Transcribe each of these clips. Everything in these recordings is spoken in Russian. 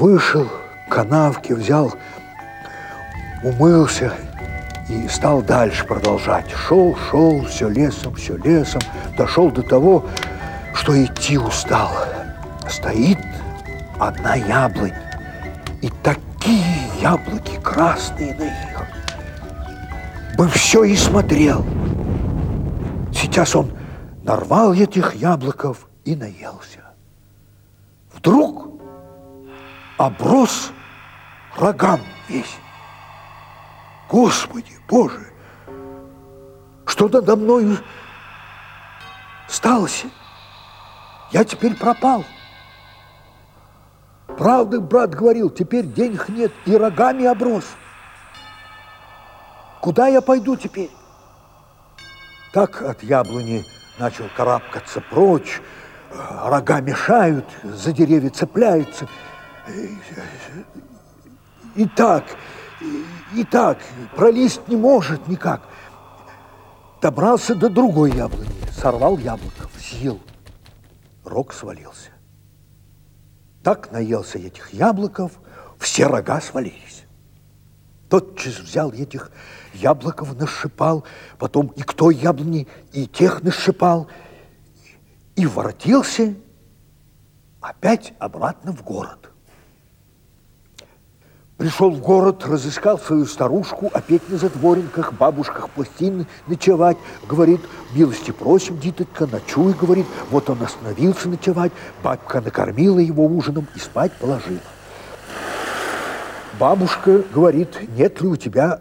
Вышел к канавке, взял, умылся и стал дальше продолжать. Шел, шел, все лесом, все лесом, дошел до того, что идти устал. Стоит одна яблонь, и такие яблоки красные на них. Бы все и смотрел. Сейчас он нарвал этих яблоков и наелся. Вдруг оброс рогам весь. Господи, Боже, что надо мною сталось? Я теперь пропал. Правда, брат говорил, теперь денег нет и рогами оброс. Куда я пойду теперь? Так от яблони начал карабкаться прочь, рога мешают, за деревья цепляются. И так, и так, пролезть не может никак. Добрался до другой яблони, сорвал яблоко, съел. Рог свалился. Так наелся этих яблоков, все рога свалились. Тотчас взял этих яблоков, нашипал, потом и кто яблони, и тех нашипал, и воротился опять обратно в город. Пришел в город, разыскал свою старушку, опять на задворенках, бабушках пластины ночевать. Говорит, милости просим, дитятка, ночуй, говорит. Вот он остановился ночевать, бабка накормила его ужином и спать положила. Бабушка говорит, нет ли у тебя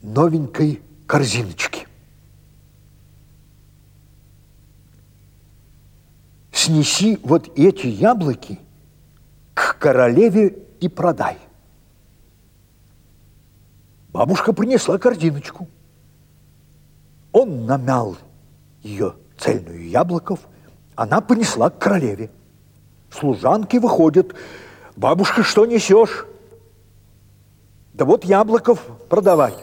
новенькой корзиночки? Снеси вот эти яблоки к королеве и продай. Бабушка принесла корзиночку. Он намял ее цельную яблоков, она понесла к королеве. Служанки выходят. Бабушка, что несешь? Да вот яблоков продавать.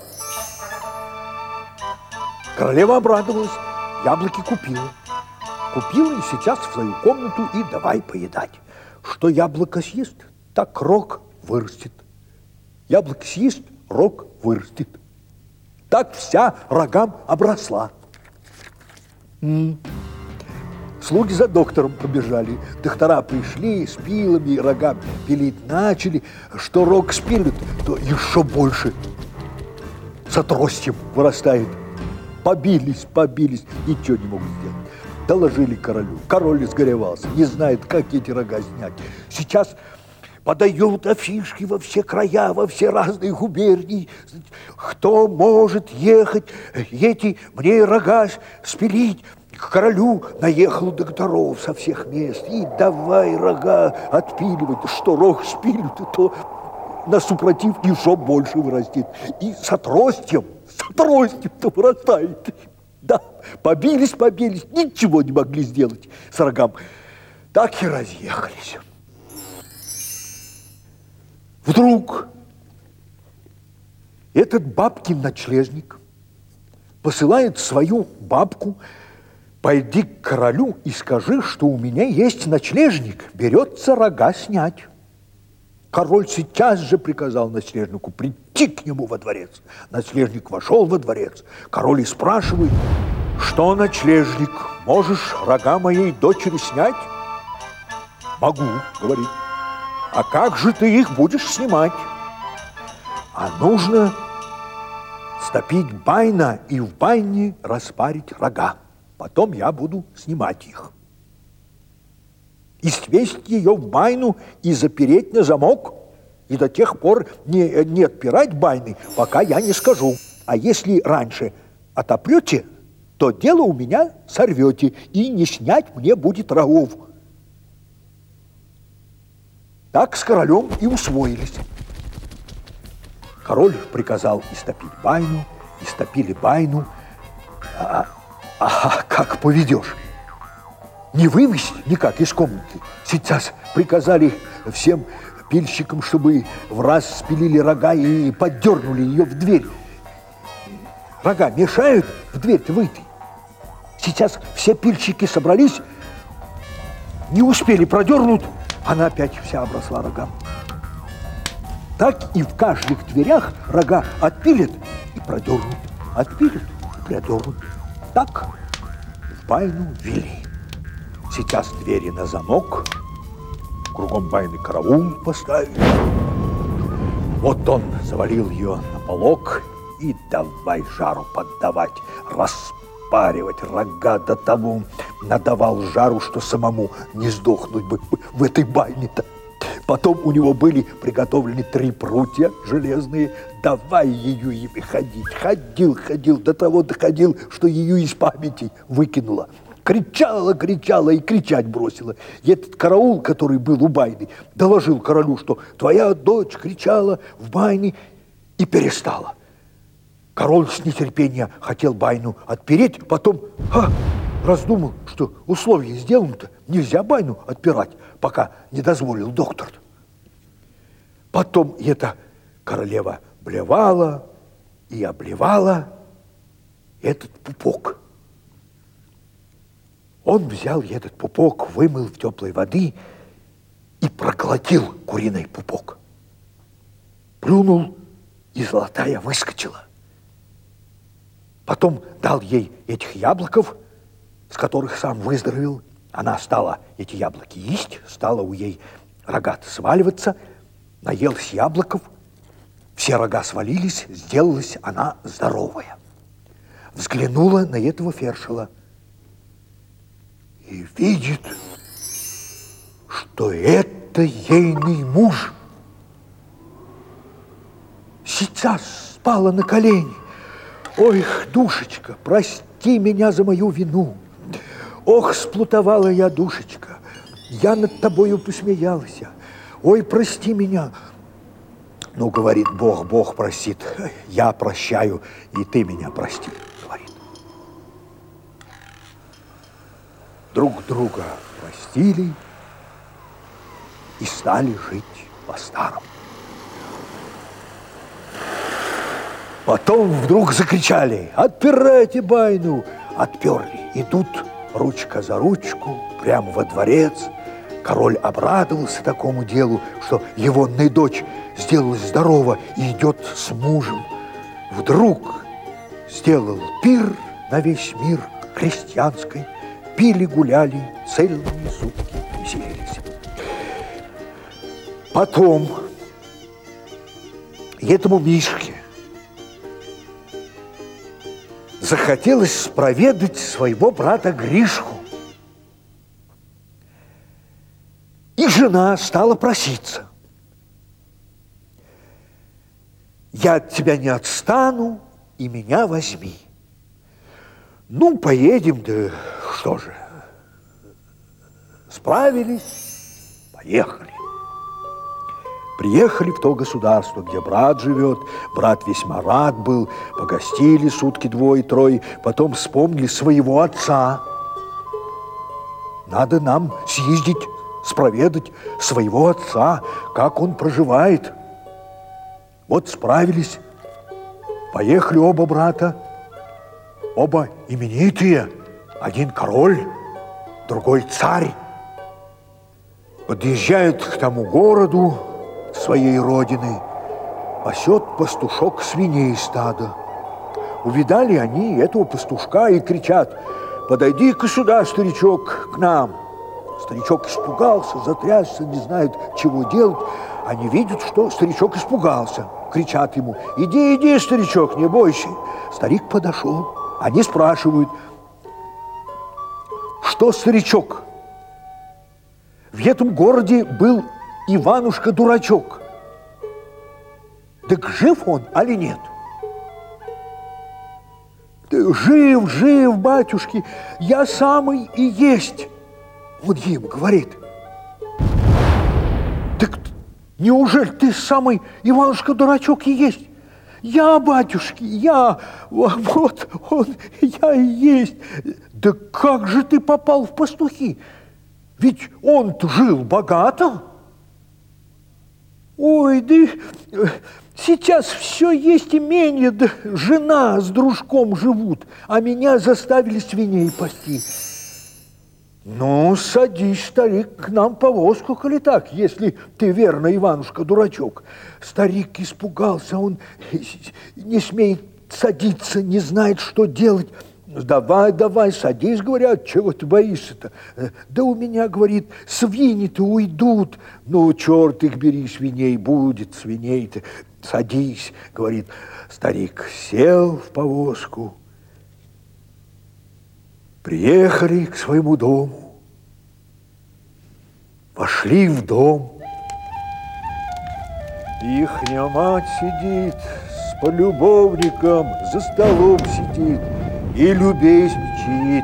Королева обрадовалась, яблоки купила. Купила и сейчас в свою комнату и давай поедать. Что яблоко съест, так рог вырастет. Яблоко съест, рог вырастет. Так вся рогам обросла. М -м. Слуги за доктором побежали. Доктора пришли с пилами, рога пилить начали. Что рог спилят, то еще больше с отростьем вырастает. Побились, побились, ничего не могут сделать. Доложили королю. Король изгоревался, не знает, как эти рога снять. Сейчас подают афишки во все края, во все разные губернии. Кто может ехать, эти мне рога спилить? К королю наехал докторов со всех мест. И давай рога отпиливать. Что рог спилят, то на супротив еще больше вырастет. И с отростьем, с отростьем-то вырастает. Да, побились, побились, ничего не могли сделать с рогам. Так и разъехались. Вдруг этот бабкин ночлежник посылает свою бабку, пойди к королю и скажи, что у меня есть ночлежник, берется рога снять. Король сейчас же приказал ночлежнику прийти к нему во дворец. Ночлежник вошел во дворец. Король и спрашивает, что, ночлежник, можешь рога моей дочери снять? Могу, говорит. А как же ты их будешь снимать? А нужно стопить байна и в байне распарить рога. Потом я буду снимать их. И свесть ее в байну и запереть на замок, и до тех пор не, не отпирать байны, пока я не скажу. А если раньше отопрете, то дело у меня сорвете, и не снять мне будет рогов. Так с королем и усвоились. Король приказал истопить байну, истопили байну. А, а как поведешь? Не вывести никак из комнаты. Сейчас приказали всем пильщикам, чтобы в раз спилили рога и поддернули ее в дверь. Рога мешают в дверь-то выйти. Сейчас все пильщики собрались, не успели продернуть, она опять вся обросла рогам. так и в каждых дверях рога отпилят и продернут, отпилят и продернут. Так в байну вели. Сейчас двери на замок, кругом байны караул поставили. Вот он завалил ее на полок и давай жару поддавать, распаривать рога до того, надавал жару, что самому не сдохнуть бы в этой байне-то. Потом у него были приготовлены три прутья железные. Давай ее ими ходить. Ходил, ходил, до того доходил, что ее из памяти выкинула. Кричала, кричала и кричать бросила. И этот караул, который был у Байны, доложил королю, что твоя дочь кричала в Байне и перестала. Король с нетерпения хотел Байну отпереть, потом а, раздумал, что условие сделано-то, нельзя Байну отпирать, пока не дозволил доктор. Потом эта королева блевала и обливала этот пупок. Он взял этот пупок, вымыл в теплой воды и проглотил куриный пупок. Плюнул, и золотая выскочила. Потом дал ей этих яблоков, с которых сам выздоровел. Она стала эти яблоки есть, стала у ей рога сваливаться, наелась яблоков, все рога свалились, сделалась она здоровая. Взглянула на этого фершела – и видит, что это ейный муж. Сейчас спала на колени. Ой, душечка, прости меня за мою вину. Ох, сплутовала я, душечка, я над тобою посмеялась. Ой, прости меня. Ну, говорит Бог, Бог простит, я прощаю, и ты меня прости. друг друга простили и стали жить по-старому. Потом вдруг закричали «Отпирайте байну!» Отперли. Идут ручка за ручку прямо во дворец. Король обрадовался такому делу, что его дочь сделалась здорова и идет с мужем. Вдруг сделал пир на весь мир крестьянской пили, гуляли, целые сутки веселились. Потом этому Мишке захотелось проведать своего брата Гришку. И жена стала проситься. Я от тебя не отстану, и меня возьми. Ну, поедем, да что же, справились, поехали. Приехали в то государство, где брат живет. Брат весьма рад был. Погостили сутки двое-трое. Потом вспомнили своего отца. Надо нам съездить, спроведать своего отца, как он проживает. Вот справились. Поехали оба брата. Оба именитые. Один король, другой царь. Подъезжают к тому городу своей родины, пасет пастушок свиней стада. Увидали они этого пастушка и кричат, подойди-ка сюда, старичок, к нам. Старичок испугался, затрясся, не знает, чего делать. Они видят, что старичок испугался. Кричат ему, иди, иди, старичок, не бойся. Старик подошел. Они спрашивают, что старичок? В этом городе был Иванушка-дурачок. Так жив он, али нет? Да жив, жив, батюшки, я самый и есть. Он им говорит. Так неужели ты самый Иванушка-дурачок и есть? Я, батюшки, я, вот он, я и есть. Да как же ты попал в пастухи? Ведь он жил богато. Ой, да сейчас все есть имение, да жена с дружком живут, а меня заставили свиней пасти. Ну, садись, старик, к нам повозку, коли так, если ты верно, Иванушка, дурачок. Старик испугался, он не смеет садиться, не знает, что делать. Давай, давай, садись, говорят, чего ты боишься-то? Да у меня, говорит, свиньи-то уйдут. Ну, черт их бери, свиней будет, свиней-то. Садись, говорит старик, сел в повозку. Приехали к своему дому, вошли в дом. Ихняя мать сидит с полюбовником, за столом сидит и любезничает.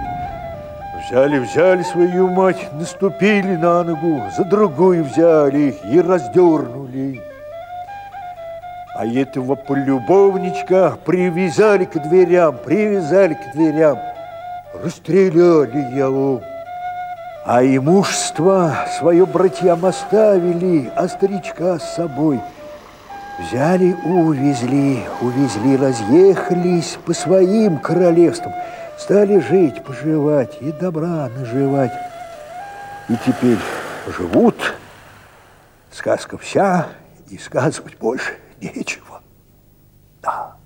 Взяли, взяли свою мать, наступили на ногу, за другую взяли и раздернули. А этого полюбовничка привязали к дверям, привязали к дверям расстреляли его. А имущество свое братьям оставили, а старичка с собой взяли, увезли, увезли, разъехались по своим королевствам, стали жить, поживать и добра наживать. И теперь живут, сказка вся, и сказывать больше нечего. Да.